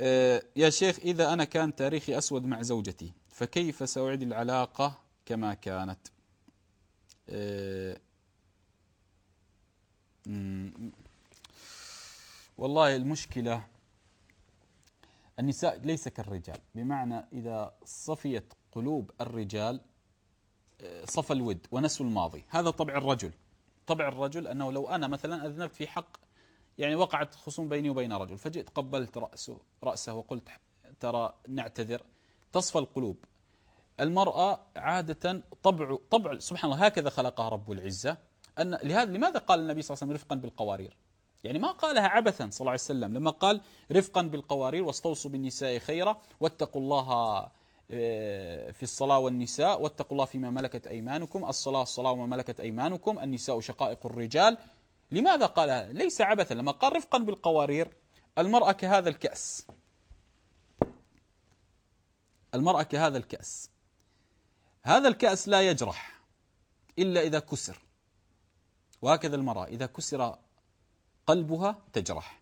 آه، يا شيخ إذا أنا كان تاريخي أسود مع زوجتي فكيف سأعيد العلاقة كما كانت؟ آه، والله المشكلة النساء ليس كالرجال. بمعنى إذا صفيت قلوب الرجال آه، صفى الود ونسوا الماضي. هذا طبع الرجل. طبع الرجل أنه لو أنا مثلا أذنبت في حق يعني وقعت خصوم بيني وبين رجل فجئت قبلت رأسه, رأسه وقلت ترى نعتذر. تصفى القلوب. المرأة عادة طبع طبع سبحان الله هكذا خلقها رب العزة. أن لهذا لماذا قال النبي صلى الله عليه وسلم رفقا بالقوارير؟ يعني ما قالها عبثا صلى الله عليه وسلم لما قال رفقا بالقوارير واستوصوا بالنساء خيرا واتقوا الله آه، في الصلاة والنساء واتقوا الله فيما ملكت أيمانكم. الصلاة الصلاة وما ملكت أيمانكم. النساء شقائق الرجال. لماذا قال ليس عبثا لما قال رفقا بالقوارير المرأة كهذا الكأس. المرأة كهذا الكأس. هذا الكأس لا يجرح إلا إذا كسر. وهكذا المرأة إذا كسر قلبها تجرح.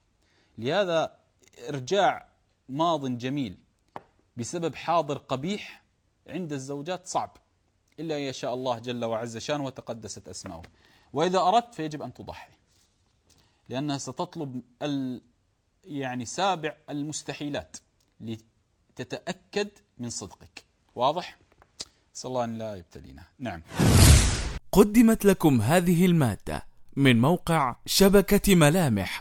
لهذا إرجاع ماض جميل بسبب حاضر قبيح عند الزوجات صعب. إلا أن يشاء الله جل وعز شانه وتقدست أسماؤه. وإذا أردت فيجب أن تضحي. لأنها ستطلب ال يعني سابع المستحيلات لتتأكد من صدقك. واضح؟ صلى الله أن لا يبتلينا. نعم. قدمت لكم هذه المادة من موقع شبكة ملامح.